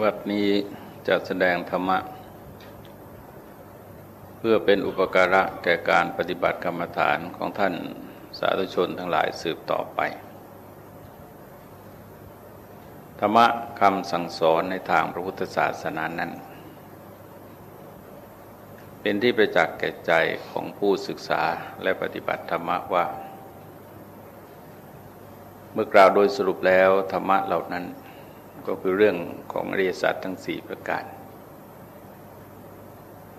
บัดนี้จะแสดงธรรมะ เพื่อเป็นอุปการะแก่การปฏิบัติกรรมฐานของท่านสาธุชนทั้งหลายสืบต่อไป ธรรมะคำสั่งสอนในทางพระพุทธศาสนานั้น เป็นที่ประจักษ์แก่ใจของผู้ศึกษาและปฏิบัติธรรมะว่า เมื่อกล่าวโดยสรุปแล้วธรรมะเหล่านั้น ก็คือเรื่องของอริยสัจทั้งสี่ประการ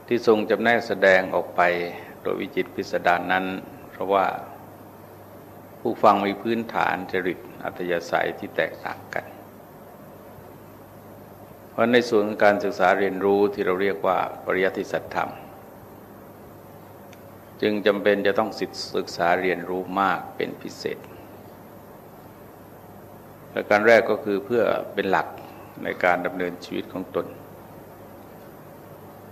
ที่ทรงจำแนกแสดงออกไปโดยวิจิตพิสดารนนั้น เพราะว่าผู้ฟังมีพื้นฐานจริตอัตยาศัยที่แตกต่างกัน เพราะในส่วนการศึกษาเรียนรู้ที่เราเรียกว่าปริยัติสัจธรรม จึงจำเป็นจะต้องศึกษาเรียนรู้มากเป็นพิเศษ ประการแรกก็คือเพื่อเป็นหลักในการดำเนินชีวิตของตน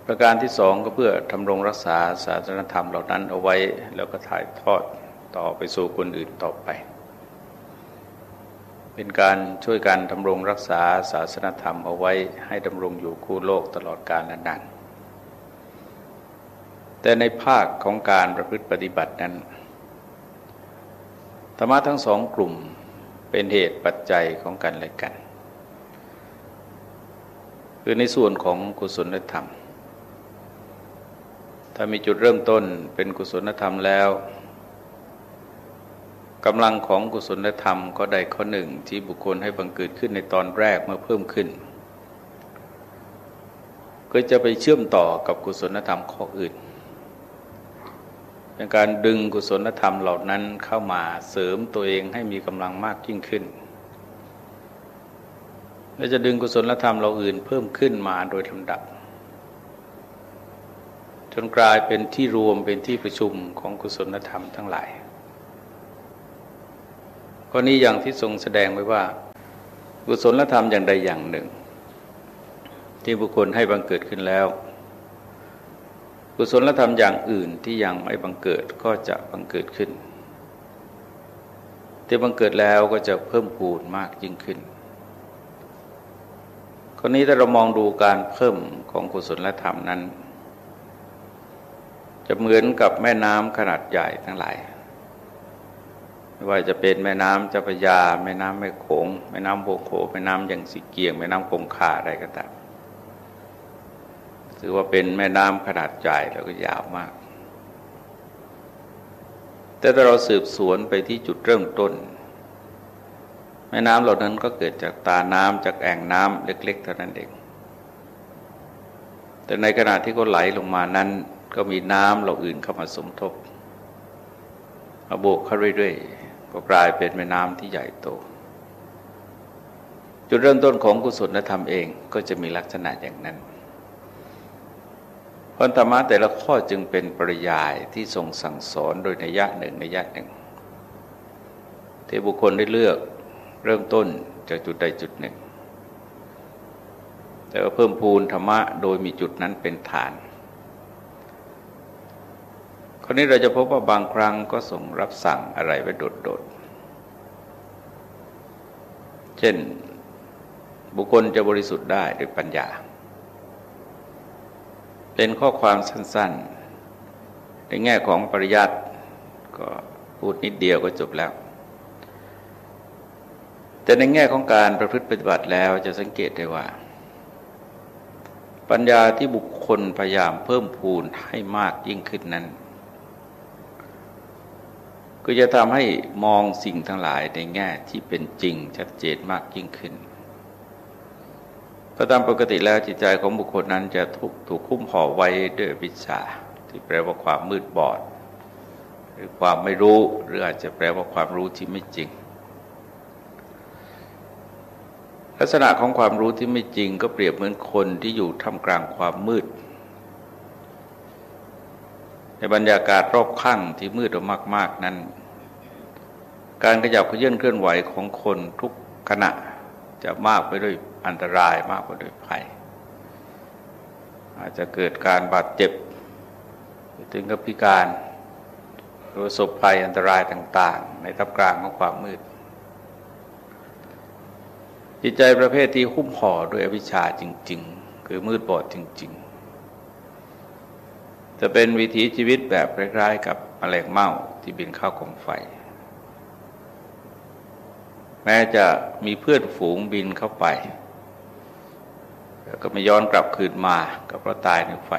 ประการที่สองก็เพื่อทำรงรักษาศาสนธรรมเหล่านั้นเอาไว้แล้วก็ถ่ายทอดต่อไปสู่คนอื่นต่อไป เป็นการช่วยกันดำรงรักษาศาสนธรรมเอาไว้ให้ดำรงอยู่คู่โลกตลอดกาลนานแต่ในภาคของการประพฤติปฏิบัตินั้นธรรมะทั้งสองกลุ่ม เป็นเหตุปัจจัยของกันและกัน คือในส่วนของกุศลธรรม ถ้ามีจุดเริ่มต้นเป็นกุศลธรรมแล้วกำลังของกุศลธรรมก็ได้ข้อหนึ่งที่บุคคลให้บังเกิดขึ้นในตอนแรกเมื่อเพิ่มขึ้น ก็จะไปเชื่อมต่อกับกุศลธรรมข้ออื่น เป็นการดึงกุศลธรรมเหล่านั้นเข้ามาเสริมตัวเองให้มีกำลังมากยิ่งขึ้น และจะดึงกุศลธรรมเราอื่นเพิ่มขึ้นมาโดยลำดับ จนกลายเป็นที่รวมเป็นที่ประชุมของกุศลธรรมทั้งหลายข้อนี้อย่างที่ทรงแสดงไว้ว่า กุศลธรรมอย่างใดอย่างหนึ่ง ที่บุคคลให้บังเกิดขึ้นแล้ว กุศลธรรมอย่างอื่นที่ยังไม่บังเกิดก็จะบังเกิดขึ้น ที่บังเกิดแล้วก็จะเพิ่มพูนมากยิ่งขึ้นคราวนี้ถ้าเรามองดูการเพิ่มของกุศลธรรมนั้น จะเหมือนกับแม่น้ำขนาดใหญ่ทั้งหลายไม่ว่าจะเป็นแม่น้ำเจ้าพระยา แม่น้ำแม่โขง แม่น้ำโบโข แม่น้ำอย่างสีเกียง แม่น้ำคงคาอะไรก็ตาม ถือว่าเป็นแม่น้ำขนาดใหญ่แล้วก็ยาวมาก แต่ถ้าเราสืบสวนไปที่จุดเริ่มต้น แม่น้ำเหล่านั้นก็เกิดจากตาน้ำจากแอ่งน้ำเล็ก ๆ เท่านั้นเอง แต่ในขณะที่เขาไหลลงมานั้น ก็มีน้ำเหล่าอื่นเข้ามาสมทบมาโบกเข้าเรื่อยๆก็กลายเป็นแม่น้ำที่ใหญ่โตจุดเริ่มต้นของกุศลธรรมเองก็จะมีลักษณะอย่างนั้น พรธรรมะแต่ละข้อจึงเป็นปริยายที่ทรงสั่งสอนโดยในยะหนึ่งในยะหนึ่งที่บุคคลได้เลือกเริ่มต้นจากจุดใดจุดหนึ่ง แต่ว่าเพิ่มพูนธรรมะโดยมีจุดนั้นเป็นฐานคราวนี้เราจะพบว่าบางครั้งก็ส่งรับสั่งอะไรไว้โดดๆ เช่นบุคคลจะบริสุทธิ์ได้ด้วยปัญญา เป็นข้อความสั้นๆ ในแง่ของปริยัติก็พูดนิดเดียวก็จบแล้ว แต่ในแง่ของการประพฤติปฏิบัติแล้วจะสังเกตได้ว่า ปัญญาที่บุคคลพยายามเพิ่มพูนให้มากยิ่งขึ้นนั้น ก็จะทำให้มองสิ่งทั้งหลายในแง่ที่เป็นจริงชัดเจนมากยิ่งขึ้น ก็ตามปกติแล้วจิตใจของบุคคลนั้นจะถูกถูกคุ้มห่อไว้ด้วยวิชา ที่แปลว่าความมืดบอด หรือความไม่รู้หรืออาจจะแปลว่าความรู้ที่ไม่จริง ลักษณะของความรู้ที่ไม่จริง ก็เปรียบเหมือนคนที่อยู่ท่ามกลางความมืด ในบรรยากาศรอบข้างที่มืดมาก ๆนั้น การขยับเขยื่อนเคลื่อนไหวของคนทุกขณะจะมากไปด้วย อันตรายมากกว่าด้วยภัย อาจจะเกิดการบาดเจ็บถึงกับพิการหรือสบภัยอันตรายต่าง ๆ ในทับกลางของความมืด จิตใจประเภทที่หุ้มห่อด้วยอวิชชาจริง ๆ คือมืดบอดจริง ๆ จะเป็นวิถีชีวิตแบบคล้ายๆกับแมลงเม่าที่บินเข้ากองไฟ แม้จะมีเพื่อนฝูงบินเข้าไป ก็ไม่ย้อนกลับคืนมาก็เพราะตายในไฟ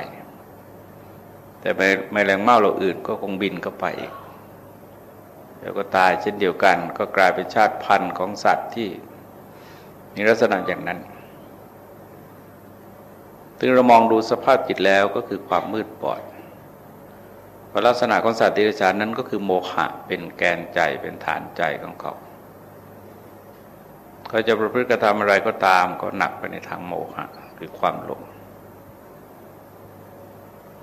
แต่แมลงเม่าเราอื่นก็คงบินเข้าไปอีกแล้วก็ตายเช่นเดียวกัน ก็กลายเป็นชาติพันธุ์ของสัตว์ที่มีลักษณะอย่างนั้นถึงเรามองดูสภาพจิตแล้วก็คือความมืดบอดลักษณะของสัตว์ติรฉานนั้นก็คือโมหะเป็นแกนใจเป็นฐานใจของเขา เขาจะประพฤติกระทำอะไรก็ตาม ก็หนักไปในทางโมหะคือความหลง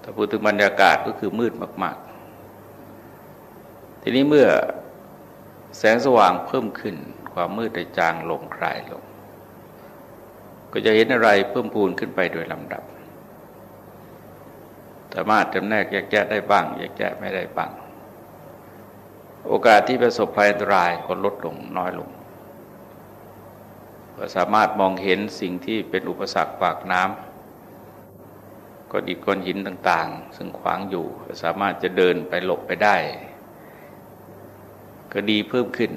ถ้าพูดถึงบรรยากาศก็คือมืดมาก ๆ ทีนี้เมื่อแสงสว่างเพิ่มขึ้น ความมืดได้จางลงคลายลง ก็จะเห็นอะไรเพิ่มพูนขึ้นไปโดยลำดับสามารถจำแนกแยกแยะได้บ้างแยกแยะไม่ได้บ้าง โอกาสที่ประสบภัยอันตรายก็ลดลงน้อยลง ก็สามารถมองเห็นสิ่งที่เป็นอุปสรรคปากน้ำก้อนอิฐก้อนหินต่าง ๆ ซึ่งขวางอยู่สามารถจะเดินไปหลบไปได้ ก็ดีเพิ่มขึ้น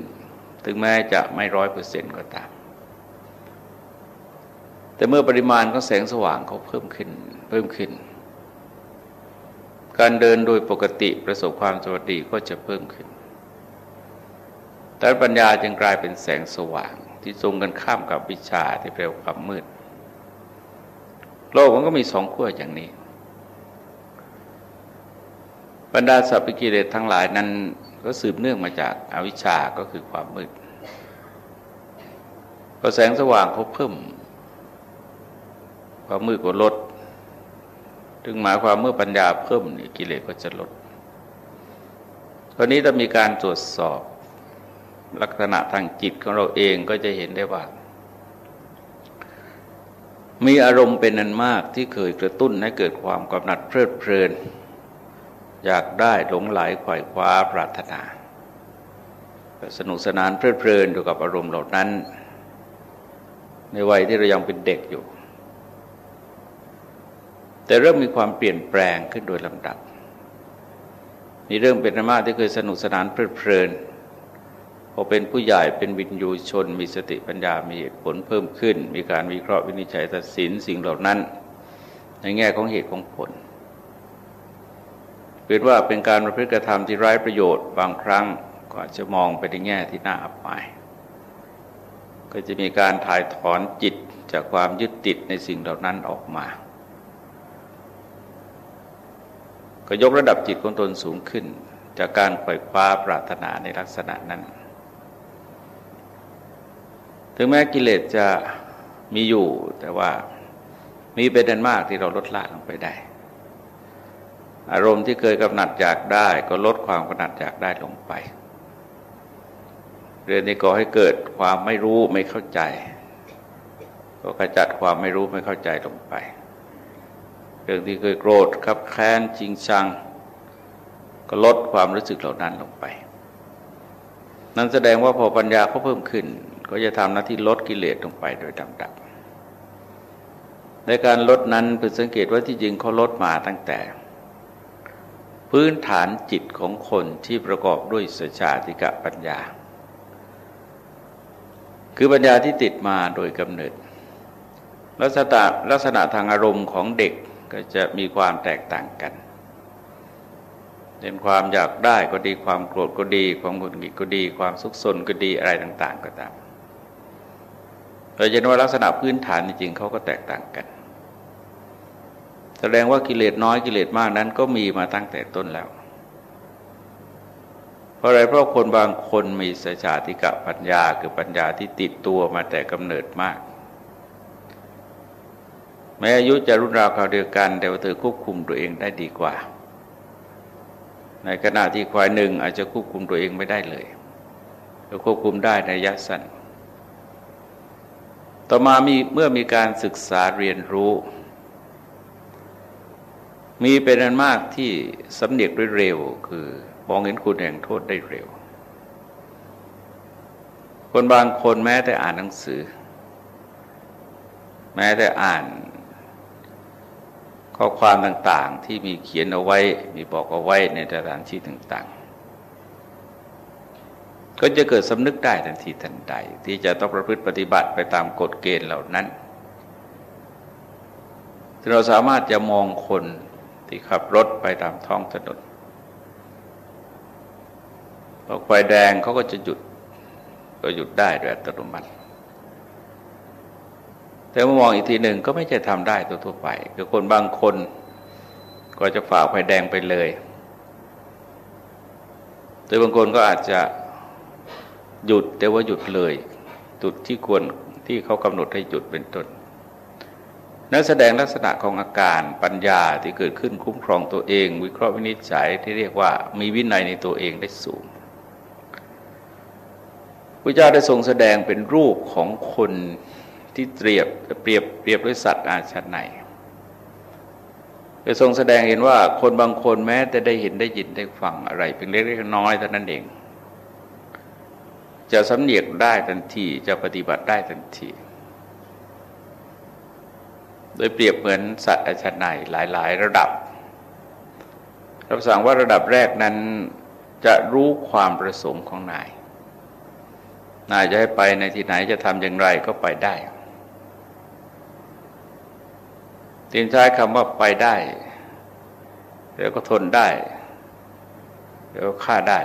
ถึงแม้จะไม่ร้อยเปอร์เซ็นต์ก็ตาม แต่เมื่อปริมาณของแสงสว่างเขาเพิ่มขึ้น เพิ่มขึ้น การเดินโดยปกติประสบความสวัสดีก็จะเพิ่มขึ้นแต่ปัญญาจึงกลายเป็นแสงสว่าง ที่ทรงกันข้ามกับวิชาที่เปลวความมืด โลกมันก็มีสองขั้วอย่างนี้ บรรดาสัพพิกิเลสทั้งหลายนั้นก็สืบเนื่องมาจากอาวิชชาก็คือความมืดพอแสงสว่างเขาเพิ่ม ความมืดก็ลด ถึงหมายความเมื่อปัญญาเพิ่มกิเลสก็จะลดคราวนี้จะมีการตรวจสอบ ลักษณะทางจิตของเราเองก็จะเห็นได้ว่า มีอารมณ์เป็นนันมากที่เคยกระตุ้นให้เกิดความกำหนัดเพลิดเพลิน อยากได้หลงไหลไขว่คว้าปรารถนาสนุกสนานเพลิดเพลินอยู่กับอารมณ์เหล่านั้น ในวัยที่เรายังเป็นเด็กอยู่ แต่เริ่มมีความเปลี่ยนแปลงขึ้นโดยลำดับมีเรื่องเป็นธรรมะที่เคยสนุกสนานเพลิดเพลิน พอเป็นผู้ใหญ่เป็นวินยูชน มีสติปัญญามีเหตุผลเพิ่มขึ้น มีการวิเคราะห์วินิจฉัยตัดสินสิ่งเหล่านั้น ในแง่ของเหตุของผลเป็นว่าเป็นการประพฤติกระทำที่ไร้ประโยชน์บางครั้งก็อาจจะมองไปในแง่ที่น่าอับอายก็จะมีการถ่ายถอนจิตจากความยึดติดในสิ่งเหล่านั้นออกมา ก็ยกระดับจิตของตนสูงขึ้น จากการปล่อยคว้าปรารถนาในลักษณะนั้น ถึงแม้กิเลสจะมีอยู่ แต่ว่ามีเป็นอันมากที่เราลดละลงไปได้ อารมณ์ที่เคยกำหนัดอยากได้ ก็ลดความกำหนัดอยากได้ลงไป เรื่องนี้ก็ให้เกิดความไม่รู้ไม่เข้าใจ ก็ขจัดความไม่รู้ไม่เข้าใจลงไป เรื่องที่เคยโกรธขับแค้นจริงชัง ก็ลดความรู้สึกเหล่านั้นลงไป นั่นแสดงว่าพอปัญญาเขาเพิ่มขึ้น ก็จะทำหน้าที่ลดกิเลสลงไปโดยลำดับ ในการลดนั้นเพื่อสังเกตว่าที่จริงเขาลดมาตั้งแต่ พื้นฐานจิตของคนที่ประกอบด้วยสัจจติกะปัญญา คือปัญญาที่ติดมาโดยกำเนิด ลักษณะลักษณะทางอารมณ์ของเด็กก็จะมีความแตกต่างกันเป็นความอยากได้ก็ดีความโกรธก็ดี ความหงุดหงิดก็ดี ความสุขสนก็ดีอะไรต่าง ๆ ก็ตาม เราจะว่าลักษณะพื้นฐานจริงๆเขาก็แตกต่างกัน แสดงว่ากิเลสน้อยกิเลสมากนั้นก็มีมาตั้งแต่ต้นแล้ว เพราะอะไรเพราะคนบางคนมีสัจจติกะปัญญาคือปัญญาที่ติดตัวมาแต่กำเนิดมาก แม้อายุจะรุ่นราวคราวเดียวกัน แต่ว่าเธอควบคุมตัวเองได้ดีกว่า ในขณะที่ควายหนึ่งอาจจะควบคุมตัวเองไม่ได้เลยควบคุมได้ในระยะสั้น ต่อมามีเมื่อมีการศึกษาเรียนรู้ มีเป็นอันมากที่สำเนียกด้เร็ว คือมองเห็นคุณแห่งโทษได้เร็ว คนบางคนแม้แต่อ่านหนังสือ แม้แต่อ่านข้อความต่างๆที่มีเขียนเอาไว้ มีบอกเอาไว้ในสถานที่ต่างๆ ก็จะเกิดสำนึกได้ทันทีทันใด ที่จะต้องประพฤติปฏิบัติไปตามกฎเกณฑ์เหล่านั้นเราสามารถจะมองคนที่ขับรถไปตามท้องถนนออกไฟแดงเขาก็จะหยุด ก็หยุดได้โดยอัตโนมัติ แต่เมื่อมองอีกทีหนึ่งก็ไม่ใช่ทำได้ตัวทั่วไป คือคนบางคนก็จะฝ่าไฟแดงไปเลยแต่บางคนก็อาจจะ หยุดแต่ว่าหยุดเลยจุดที่ควรที่เขากำหนดให้หยุดเป็นต้นนักแสดงลักษณะของอาการปัญญาที่เกิดขึ้นคุ้มครองตัวเอง วิเคราะห์วินิจฉัยที่เรียกว่ามีวินัยในตัวเองได้สูงพระเจ้าได้ทรงแสดงเป็นรูปของคนที่เปรียบเปรียบเปรียบด้วยสัตว์อาชนนจะทรงแสดงเห็นว่าคนบางคนแม้แต่ได้เห็นได้ยินได้ฟังอะไร เป็นเล็กๆน้อยเท่านั้นเอง จะสำเนียกได้ทันทีจะปฏิบัติได้ทันที โดยเปรียบเหมือนสัตว์อาชนายหลาย ๆ ระดับรับสั่งว่าระดับแรกนั้นจะรู้ความประสงค์ของนาย นายจะให้ไปในที่ไหนจะทำอย่างไรก็ไปได้ทิ้งท้ายคำว่าไปได้เดี๋ยวก็ทนได้เดี๋ยวฆ่าได้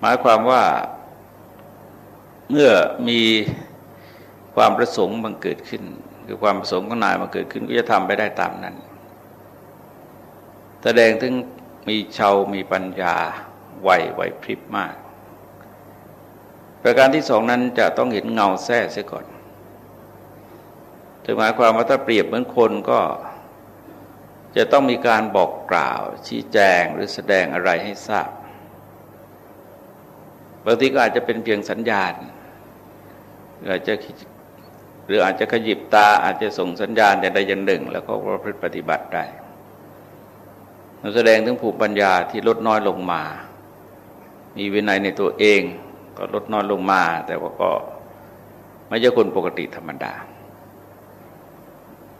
หมายความว่าเมื่อมีความประสงค์บังเกิดขึ้น คือความประสงค์ของนายมาเกิดขึ้นก็จะทำไปได้ตามนั้น แสดงถึงมีเชามีปัญญาไหวไหวพริบมาก ประการที่สองนั้นจะต้องเห็นเงาแท้เสียก่อนถึงหมายความว่าถ้าเปรียบเหมือนคนก็จะต้องมีการบอกกล่าวชี้แจงหรือแสดงอะไรให้ทราบ บางทีก็อาจจะเป็นเพียงสัญญาณออาจจะหรืออาจจะขยิบตาอาจจะส่งสัญญาณอย่างใดอย่างหนึ่ง แล้วก็ประพฤติปฏิบัติได้มันแสดงถึงภูมิปัญญาที่ลดน้อยลงมา มีวินัยในตัวเองก็ลดน้อยลงมา แต่ว่าก็ไม่ใช่คนปกติธรรมดา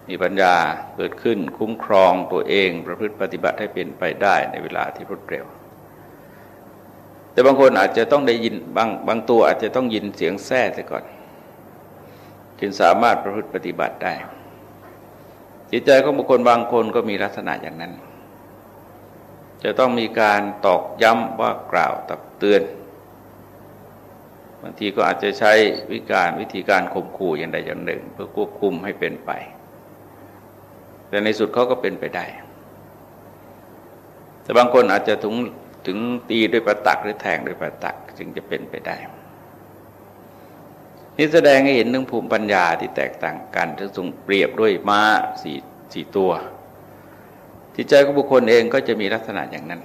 มีปัญญาเกิดขึ้นคุ้มครองตัวเอง ประพฤติปฏิบัติให้เป็นไปได้ในเวลาที่รวดเร็ว แต่บางคนอาจจะต้องได้ยินบางบางตัวอาจจะต้องยินเสียงแท้แต่ก่อน จึงสามารถประพฤติปฏิบัติได้ จิตใจของบุคคลบางคนก็มีลักษณะอย่างนั้น จะต้องมีการตอกย้ำว่ากล่าวตักเตือนบางทีก็อาจจะใช้วิการวิธีการข่มขู่อย่างใดอย่างหนึ่ง เพื่อควบคุมให้เป็นไป แต่ในสุดเขาก็เป็นไปได้ แต่บางคนอาจจะถึง ถึงตีด้วยประตักหรือแทงด้วยประตักจึงจะเป็นไปได้ นี่แสดงให้เห็นถึงภูมิปัญญาที่แตกต่างกันที่ทรงเปรียบด้วยม้าสี่สี่ตัว จิตใจของบุคคลเองก็จะมีลักษณะอย่างนั้น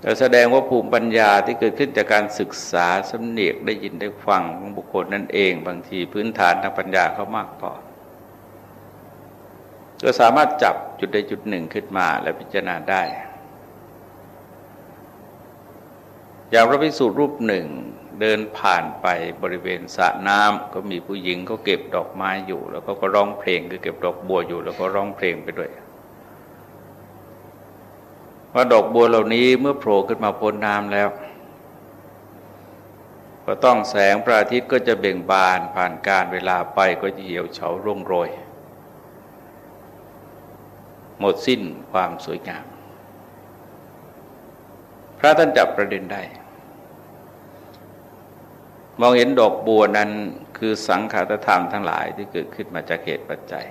แต่แสดงว่าภูมิปัญญาที่เกิดขึ้นจากการศึกษาสำเนียกได้ยินได้ฟังของบุคคลนั่นเอง บางทีพื้นฐานทางปัญญาเขามากพอก็สามารถจับจุดใดจุดหนึ่งขึ้นมาและพิจารณาได้ อย่างพระภิกษุรูปหนึ่งเดินผ่านไปบริเวณสระน้ำก็มีผู้หญิงเขาเก็บดอกไม้อยู่ แล้วก็ก็ร้องเพลงคือเก็บดอกบัวอยู่ แล้วก็ร้องเพลงไปด้วยว่าดอกบัวเหล่านี้เมื่อโผล่ขึ้นมาพ้นน้ำแล้ว ก็ต้องแสงพระอาทิตย์ก็จะเบ่งบานผ่านการเวลาไปก็จะเหี่ยวเฉาร่วงโรย หมดสิ้นความสวยงาม พระท่านจับประเด็นได้ มองเห็นดอกบัวนั้นคือสังขารธรรมทั้งหลายที่เกิดขึ้นมาจากเหตุปัจจัย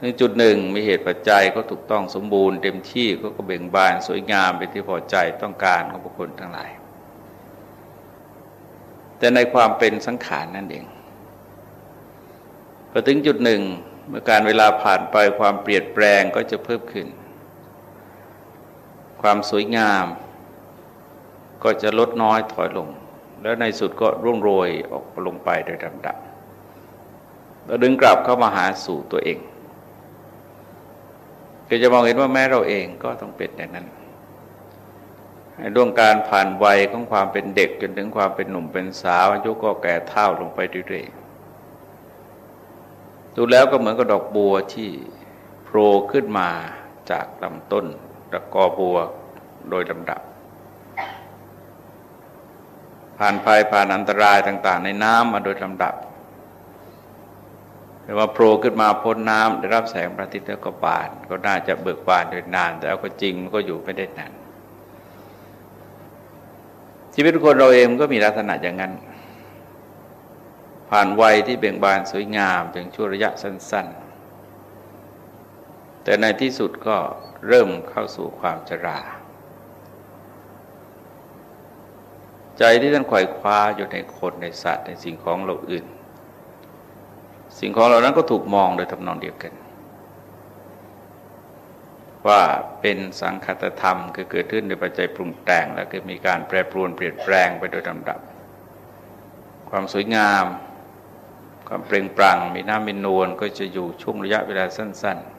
ในจุดหนึ่งมีเหตุปัจจัยก็ถูกต้องสมบูรณ์เต็มที่ก็ก็เบ่งบานสวยงามเป็นที่พอใจต้องการของบุคคลทั้งหลาย แต่ในความเป็นสังขารนั่นเองพอถึงจุดหนึ่งเมื่อการเวลาผ่านไปความเปลี่ยนแปลงก็จะเพิ่มขึ้น ความสวยงาม ก็จะลดน้อยถอยลง แล้วในสุดก็ร่วงโรยออกลงไปโดยลำดับเราดึงกลับเข้ามาหาสู่ตัวเองก็จะมองเห็นว่าแม้เราเองก็ต้องเป็นอย่างนั้นในดวงการผ่านวัยของความเป็นเด็กจนถึงความเป็นหนุ่มเป็นสาวอายุก็แก่เท่าลงไปเรื่อยๆดูแล้วก็เหมือนกับดอกบัวที่โผล่ขึ้นมาจากลำต้นตะกอบัวโดยลำดับ ผ่านภัยผ่านอันตรายต่างๆ ในน้ำมาโดยลำดับแต่ว่าโผล่ขึ้นมาพ้นน้ำได้รับแสงพระอาทิตย์แล้วก็บาน ก็น่าจะเบิกบานโดยนาน แต่เอาก็จริงมันก็อยู่ไม่ได้นานชีวิตคนเราเองก็มีลักษณะอย่างนั้น ผ่านวัยที่เบ่งบานสวยงามเพียงชั่วระยะสั้น ๆ แต่ในที่สุดก็เริ่มเข้าสู่ความชรา ใจที่ท่านไขวายคว้าอยู่ในคนในสัตว์ในสิ่งของเราอื่น สิ่งของเหล่านั้นก็ถูกมองโดยทำนองเดียวกัน ว่าเป็นสังคตธรรมคือเกิดขึ้นโดยปัจจัยปรุงแต่งแล้วก็มีการแปรปรวนเปลี่ยนแปลงไปโดยลำดับ ความสวยงาม ความเปล่งปลั่งมีน้ำมีนวลก็จะอยู่ช่วงระยะเวลาสั้น ๆ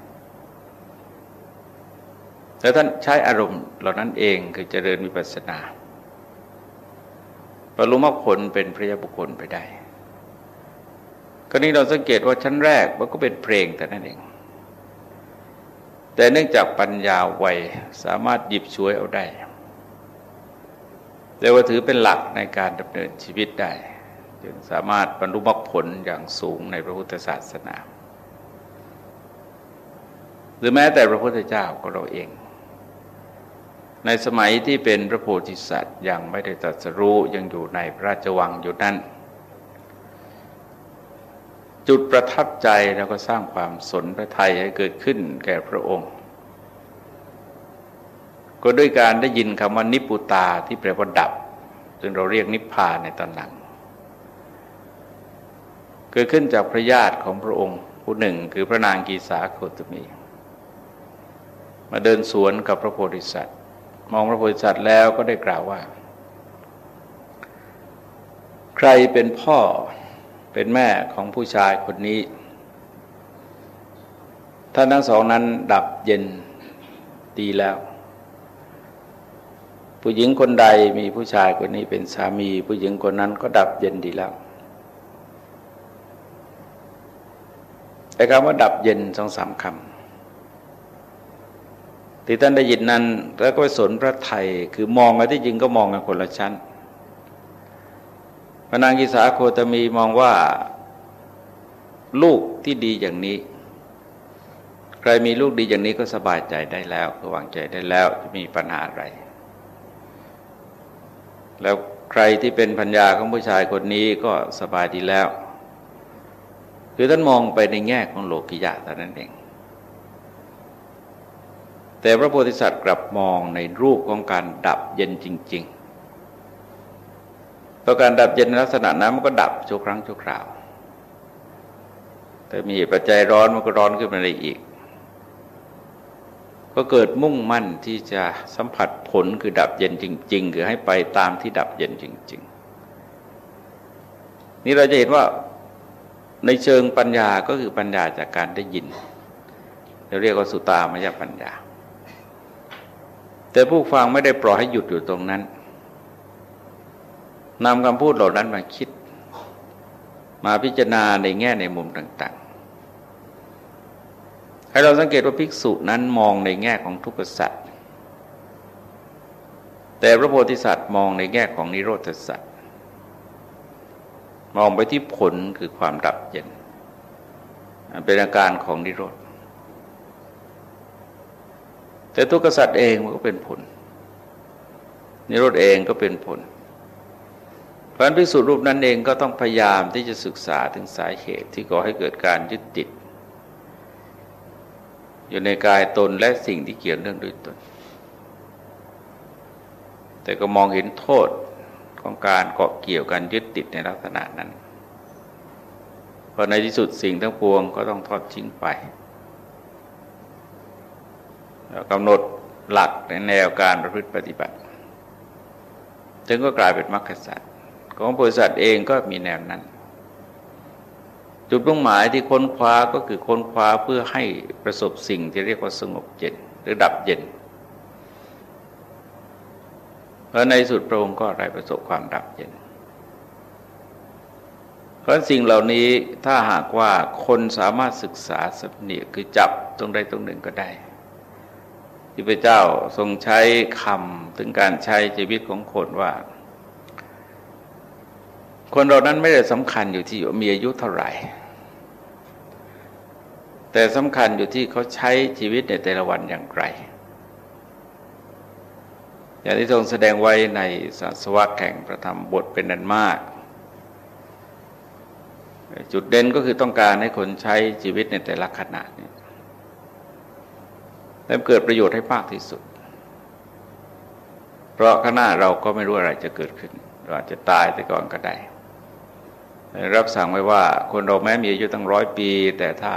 แล้วท่านใช้อารมณ์เหล่านั้นเองคือเจริญวิปัสสนา บรรลุมรรคผลเป็นพระยาบุคคลไปได้คราวนี้เราสังเกตว่าชั้นแรกมันก็เป็นเพลงแต่นั่นเอง แต่เนื่องจากปัญญาไวสามารถหยิบช่วยเอาได้แต่ว่าถือเป็นหลักในการดำเนินชีวิตได้จึงสามารถบรรลุมรรคผลอย่างสูงในพระพุทธศาสนา หรือแม้แต่พระพุทธเจ้าก็เราเอง ในสมัยที่เป็นพระโพธิสัตว์ยังไม่ได้ตรัสรู้ยังอยู่ในพระราชวังอยู่นั้นจุดประทับใจแล้วก็สร้างความสนพระไทยให้เกิดขึ้นแก่พระองค์ ก็ด้วยการได้ยินคำว่านิพุตาที่แปลว่าดับ ซึ่งเราเรียกนิพพานในตอนหลัง เกิดขึ้นจากพระญาติของพระองค์ผู้หนึ่งคือพระนางกีสาโคตมี มาเดินสวนกับพระโพธิสัตว์ มองพระโพธิสัตว์แล้วก็ได้กล่าวว่า ใครเป็นพ่อเป็นแม่ของผู้ชายคนนี้ ท่านทั้งสองนั้นดับเย็นดีแล้ว ผู้หญิงคนใดมีผู้ชายคนนี้เป็นสามี ผู้หญิงคนนั้นก็ดับเย็นดีแล้วแต่คำว่าดับเย็นสองสามคำ ที่ท่านได้ยินนั้น แล้วก็ไปสนพระไทยคือมองมาที่จริงก็มองกันคนละชั้นพระนางกิสาโคตมีมองว่าลูกที่ดีอย่างนี้ ใครมีลูกดีอย่างนี้ก็สบายใจได้แล้วก็วางใจได้แล้วจะมีปัญหาอะไร แล้วใครที่เป็นพัญญาของผู้ชายคนนี้ก็สบายดีแล้ว คือท่านมองไปในแง่ของโลกิยะแต่นั้นเอง แต่พระโพธิสัตว์กลับมองในรูปของการดับเย็นจริงๆพราะการดับเย็นในลักษณะนั้นมันก็ดับชั่วครั้งชั่วคราว แต่มีปัจจัยร้อนมันก็ร้อนขึ้นมาเลยอีก ก็เกิดมุ่งมั่นที่จะสัมผัสผลคือดับเย็นจริง ๆ คือให้ไปตามที่ดับเย็นจริง ๆ นี่เราจะเห็นว่าในเชิงปัญญาก็คือปัญญาจากการได้ยิน เราเรียกว่าสุตามยปัญญา แต่ผู้ฟังไม่ได้ปล่อยให้หยุดอยู่ตรงนั้นนำคำพูดเหล่านั้นมาคิด มาพิจารณาในแง่ในมุมต่าง ๆ ให้เราสังเกตว่าภิกษุนั้นมองในแง่ของทุกขสัตว์แต่พระโพธิสัตว์มองในแง่ของนิโรธสัตว์มองไปที่ผลคือความดับเย็นเป็นอาการของนิโรธ แต่ทุกขสัตว์เองมันก็เป็นผลนิโรธเองก็เป็นผลพราะนั้นพิสูจน์รูปนั้นเองก็ต้องพยายามที่จะศึกษาถึงสาเหตุที่ก่อให้เกิดการยึดติด อยู่ในกายตนและสิ่งที่เกี่ยวเนื่องด้วยตน แต่ก็มองเห็นโทษของการเกาะเกี่ยวกันยึดติดในลักษณะนั้นเพราะในที่สุดสิ่งทั้งปวงก็ต้องทอดทิ้งไป กำหนดหลักในแนวการประพฤติปฏิบัติจึงก็กลายเป็นมรรคสัตว์ของบริษัทเองก็มีแนวนั้น จุดมุ่งหมายที่ค้นคว้าก็คือค้นคว้าเพื่อให้ประสบสิ่งที่เรียกว่าสงบเย็นหรือดับเย็นเพราะในสุดพระองค์ก็ได้ประสบความดับเย็น เพราะสิ่งเหล่านี้ถ้าหากว่าคนสามารถศึกษาสำเนียคือจับตรงใดตรงหนึ่งก็ได้ ที่พระเจ้าทรงใช้คำถึงการใช้ชีวิตของคนว่า คนเรานั้นไม่ได้สำคัญอยู่ที่มีอายุเท่าไหร่ แต่สำคัญอยู่ที่เขาใช้ชีวิตในแต่ละวันอย่างไร อย่างที่ทรงแสดงไว้ในศาสวะแข่งประธรรมบทเป็นนันมาก จุดเด่นก็คือต้องการให้คนใช้ชีวิตในแต่ละขณะนี้ และเกิดประโยชน์ให้มากที่สุด เพราะข้างหน้าเราก็ไม่รู้อะไรจะเกิดขึ้น เราอาจจะตายแต่ก่อนก็ได้ รับสั่งไว้ว่า คนเราแม้มีอายุตั้งร้อยปี แต่ถ้า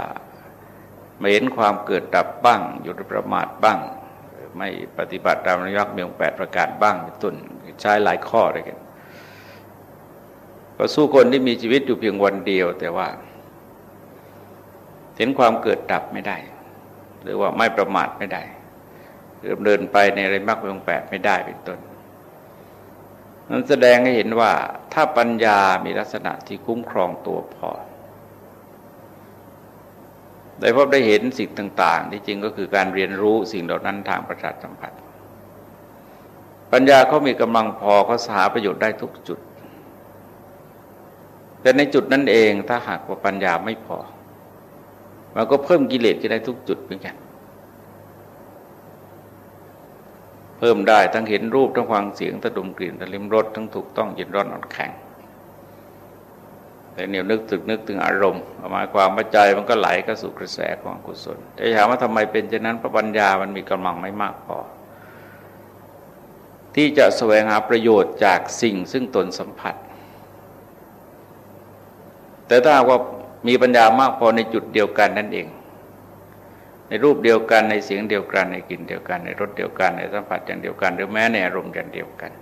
ไม่เห็นความเกิดดับบ้างอยู่ในประมาทบ้าง ไม่ปฏิบัติตามนิยักษ์เมียงแปดประการบ้างเป็นต้นใช้หลายข้อเลยกันก็สู้คนที่มีชีวิตอยู่เพียงวันเดียว แต่ว่า เห็นความเกิดดับไม่ได้ หรือว่าไม่ประมาทไม่ได้เดิมเดินไปในไรมรรคเมียงแปดไม่ได้เป็นต้นนั้นแสดงให้เห็นว่าถ้าปัญญามีลักษณะที่คุ้มครองตัวพอได้พบได้เห็นสิ่งต่าง ๆ ที่จริงก็คือการเรียนรู้สิ่งเหล่านั้นทางประสาทสัมผัส ปัญญาเขามีกำลังพอเขาสาประโยชน์ได้ทุกจุด แต่ในจุดนั้นเองถ้าหากว่าปัญญาไม่พอ มันก็เพิ่มกิเลสได้ทุกจุดเหมือนกัน เพิ่มได้ทั้งเห็นรูปทั้งฟังเสียงทั้งดมกลิ่นทั้งลิ้มรสทั้งถูกต้องเย็นร้อนอ่อนแข็งแต่เหนียวนึกถึกนึกถึงอารมณ์หมายความว่าใจมันก็ไหลก็สู่กระแสของกุศลแต่ถามว่าทำไมเป็นเช่นนั้นพระปัญญามันมีกำลังไม่มากพอที่จะแสวงหาประโยชน์จากสิ่งซึ่งตนสัมผัส แต่ถ้าว่า มีปัญญามากพอในจุดเดียวกันนั่นเอง ในรูปเดียวกันในเสียงเดียวกันในกลิ่นเดียวกัน ในรสเดียวกันในสัมผัสอย่างเดียวกัน หรือแม้ในอารมณ์อย่างเดียวกัน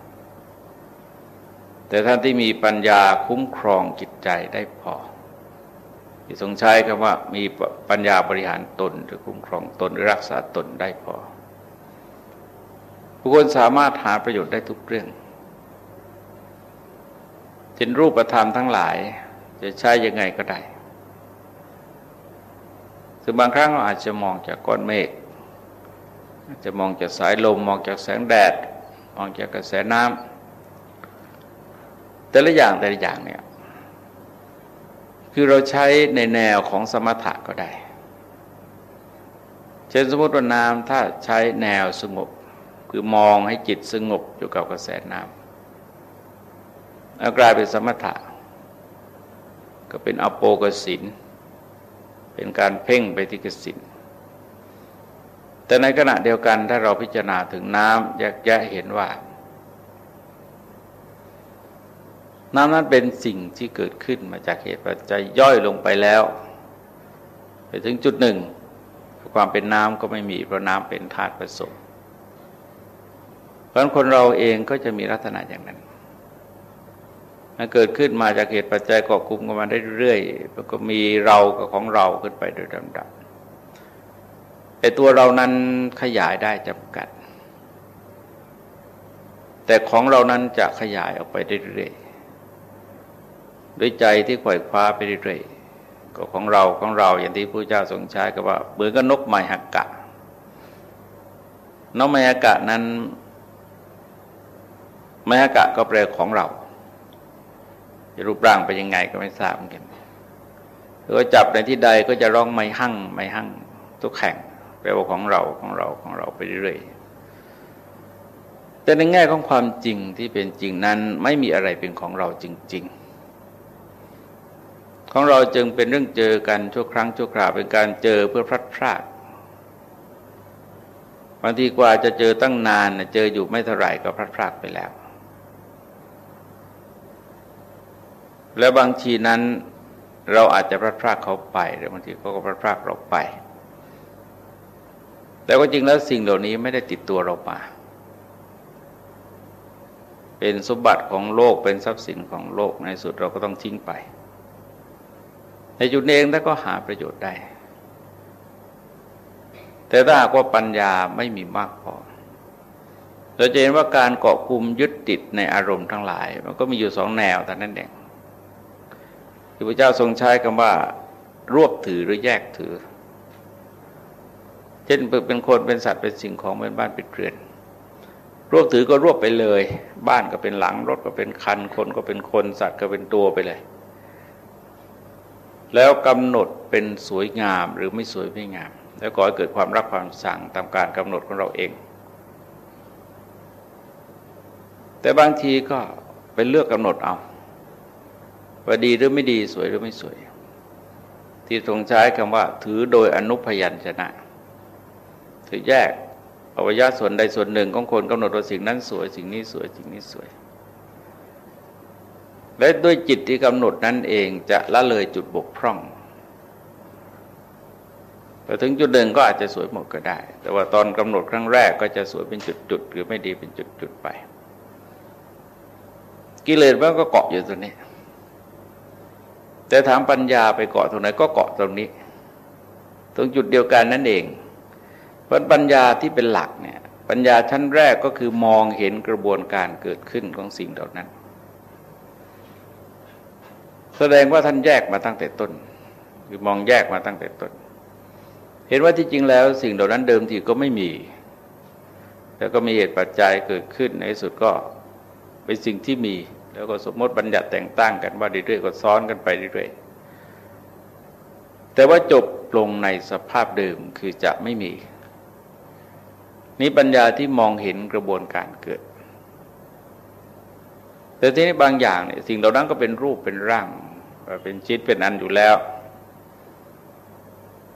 แต่ท่านที่มีปัญญาคุ้มครองจิตใจได้พอที่ทรงใช้คำว่ามีปัญญาบริหารตนหรือคุ้มครองตนหรือรักษาตนได้พอผู้คนสามารถหาประโยชน์ได้ทุกเรื่องเช่นรูปธรรมทั้งหลาย จะใช้ยังไงก็ได้ึงบางครั้งเราอาจจะมองจากก้อนเมฆอาจจะมองจากสายลมมองจากแสงแดด มองจากกระแสน้ำแต่ละอย่างแต่ละอย่างเนี่ยคือเราใช้ในแนวของสมถะก็ได้ เช่นสมมติว่าน้ำถ้าใช้แนวสงบ คือมองให้จิตสงบอยู่กับกระแสน้ำแล้วกลายเป็นสมถะ ก็เป็นอโปกสิน เป็นการเพ่งไปที่กสินแต่ในขณะเดียวกันถ้าเราพิจารณาถึงน้ำแยกแยะเห็นว่า น้ำนั้นเป็นสิ่งที่เกิดขึ้นมาจากเหตุปัจจัยย่อยลงไปแล้ว ไปถึงจุดหนึ่ง ความเป็นน้ำก็ไม่มีเพราะน้ำเป็นธาตุผสมเพราะคนเราเองก็จะมีลักษณะอย่างนั้นมัน เกิดขึ้นมาจากเหตุปัจจัยกาะกลุ่มกันมาได้เรื่อยๆแล้วก็มีเรากับของเราขึ้นไปโดยลำดับไอ้ตัวเรานั้นขยายได้จำกัด แต่ของเรานั้นจะขยายออกไปเรื่อยๆด้วยใจที่ขวอยคว้าไปเรื่อยๆก็ของเราของเราอย่างที่พระเจ้าทรงใช้ก็ว่าเหมือนกับนกไมหักกะนกไมหักกะนั้นไมหักกะก็แปลของเรา จะรูปร่างไปยังไงก็ไม่ทราบเหมือนกันหรือว่าจับในที่ใดก็จะร้องไม่หั่งไม่หั่งทุกแข่งแปลว่าของเราของเราของเราไปเรื่อยแต่ในแง่ของความจริงที่เป็นจริงนั้นไม่มีอะไรเป็นของเราจริง ๆ ของเราจึงเป็นเรื่องเจอกันชั่วครั้งชั่วคราวเป็นการเจอเพื่อพลัดพรากบางทีกว่าจะเจอตั้งนานเจออยู่ไม่เท่าไหร่ก็พลัดพรากไปแล้ว แล้วบางทีนั้นเราอาจจะพลัดพรากเขาไป หรือบางทีเขาก็พลัดพรากเราไป แต่ก็จริงแล้วสิ่งเหล่านี้ไม่ได้ติดตัวเรามา เป็นสมบัติของโลกเป็นทรัพย์สินของโลกในสุดเราก็ต้องทิ้งไป ในจุดเองถ้าก็หาประโยชน์ได้ แต่ถ้าหากว่าปัญญาไม่มีมากพอเราจะเห็นว่าการเกาะกลุ่มยึดติดในอารมณ์ทั้งหลาย มันก็มีอยู่สองแนวแต่นั้นเอง ที่พระเจ้าทรงใช้คำว่า รวบถือหรือแยกถือ เช่นเป็นคนเป็นสัตว์เป็นสิ่งของเป็นบ้านเป็นเรือน รวบถือก็รวบไปเลย บ้านก็เป็นหลังรถก็เป็นคันคนก็เป็นคนสัตว์ก็เป็นตัวไปเลย แล้วกำหนดเป็นสวยงามหรือไม่สวยไม่งาม แล้วก็ให้เกิดความรักความสั่งตามการกำหนดของเราเอง แต่บางทีก็เป็นเลือกกำหนดเอา ว่าดีหรือไม่ดีสวยหรือไม่สวย ที่ทรงใช้คำว่า ถือโดยอนุพยัญชนะ ถือแยกอวัยวะส่วนใดส่วนหนึ่งของคนกำหนดว่าสิ่งนั้นสวย สิ่งนี้สวย สิ่งนี้สวย และด้วยจิตที่กำหนดนั้นเองจะละเลยจุดบกพร่องพอถึงจุดหนึ่งก็อาจจะสวยหมดก็ได้ แต่ว่าตอนกำหนดครั้งแรกก็จะสวยเป็นจุดๆหรือไม่ดีเป็นจุดๆไป กิเลสมันก็เกาะอยู่ตรงนี้ แต่ถามปัญญาไปเกาะตรงไหนก็เกาะตรงนี้ ตรงจุดเดียวกันนั่นเอง เพราะปัญญาที่เป็นหลักเนี่ยปัญญาชั้นแรกก็คือมองเห็นกระบวนการเกิดขึ้นของสิ่งเหล่านั้น แสดงว่าท่านแยกมาตั้งแต่ต้น คือมองแยกมาตั้งแต่ต้น เห็นว่าที่จริงแล้วสิ่งเหล่านั้นเดิมทีก็ไม่มี แล้วก็มีเหตุปัจจัยเกิดขึ้นในสุดก็เป็นสิ่งที่มี แล้วก็สมมติบัญญัติแต่งตั้งกันว่าเรื่อยๆก็ซ้อนกันไปเรื่อยๆแต่ว่าจบลงในสภาพเดิมคือจะไม่มี นี้ปัญญาที่มองเห็นกระบวนการเกิด แต่ทีนี้บางอย่างเนี่ยสิ่งเหล่านั้นก็เป็นรูปเป็นร่าง เป็นชิดเป็นอันอยู่แล้ว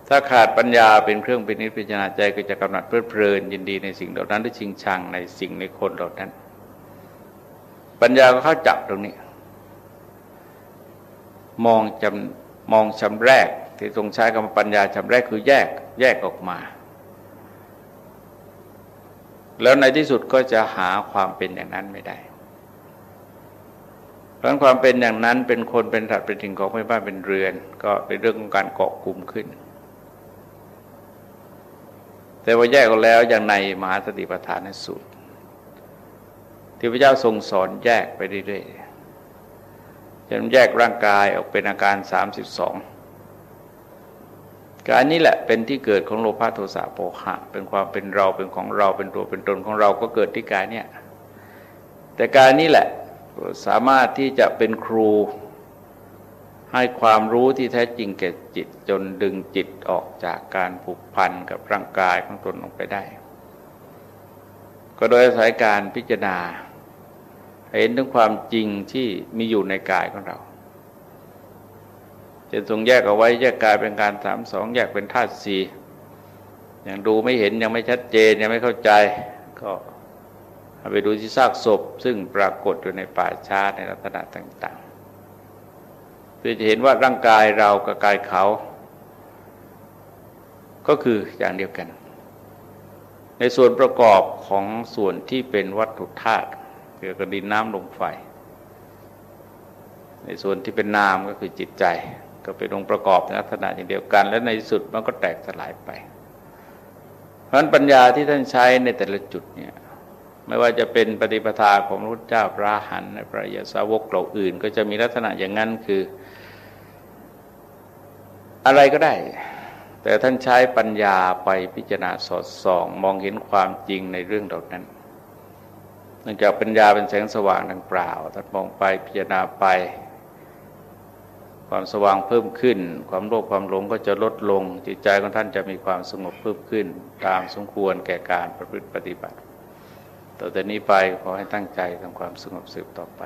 ถ้าขาดปัญญาเป็นเครื่องเป็นนิพพิจารณาใจก็จะกำหนัดเพลิดเพลินยินดีในสิ่งเหล่านั้นได้ชิงชังในสิ่งในคนเหล่านั้น ปัญญาก็เข้าจับตรงนี้ มองจำมองชำแรก ที่ทรงใช้คำปัญญาชำแรกคือแยกแยกออกมา แล้วในที่สุดก็จะหาความเป็นอย่างนั้นไม่ได้เพราะความเป็นอย่างนั้นเป็นคนเป็นสัตว์เป็นสิ่งของไม่บ้านเป็นเรือน ก็เป็นเรื่องของการเกาะกลุ่มขึ้น แต่ว่าแยกออกแล้วอย่างในมหาสติปัฏฐานสูตร ที่พระเจ้าทรงสอนแยกไปเรื่อยๆจนแยกร่างกายออกเป็นอาการ 32 การนี้แหละเป็นที่เกิดของโลภะโทสะโปหะ เป็นความเป็นเราเป็นของเราเป็นตัวเป็นตนของเราก็เกิดที่กายเนี่ยแต่การนี้แหละสามารถที่จะเป็นครูให้ความรู้ที่แท้จริงแก่จิตจนดึงจิตออกจากการผูกพันกับร่างกายของตนออกไปได้ ก็โดยอาศัยการพิจารณา เห็นถึงความจริงที่มีอยู่ในกายของเราจะทรงแยกเอาไว้แยกกายเป็นการสามสองแยกเป็นธาตุสี่ยังดูไม่เห็นยังไม่ชัดเจนยังไม่เข้าใจ ก็ไปดูที่ซากศพ ซึ่งปรากฏอยู่ในป่าช้าในลักษณะต่างๆเพื่อจะเห็นว่าร่างกายเรากับกายเขา ก็คืออย่างเดียวกัน ในส่วนประกอบของส่วนที่เป็นวัตถุธาตุ กี่ยวกับดินน้ำลมไฟ ในส่วนที่เป็นนามก็คือจิตใจ ก็เป็นองค์ประกอบในลักษณะอย่างเดียวกัน และในสุดมันก็แตกสลายไป เพราะนั้นปัญญาที่ท่านใช้ในแต่ละจุดเนี่ยไม่ว่าจะเป็นปฏิปทาของพระเจ้าพระหันในพระยาสาวกเหล่าอื่น ก็จะมีลักษณะอย่างนั้นคือ อะไรก็ได้ แต่ท่านใช้ปัญญาไปพิจารณาสอดส่อง มองเห็นความจริงในเรื่องเหล่านั้น เนื่องจากปัญญาเป็นแสงสว่างดังกล่าวท่านมองไปพิจารณาไป ความสว่างเพิ่มขึ้น ความโลภความหลงก็จะลดลง จิตใจของท่านจะมีความสงบเพิ่มขึ้น ตามสมควรแก่การประพฤติปฏิบัติ ต่อแต่นี้ไปขอให้ตั้งใจทำความสงบสืบต่อไป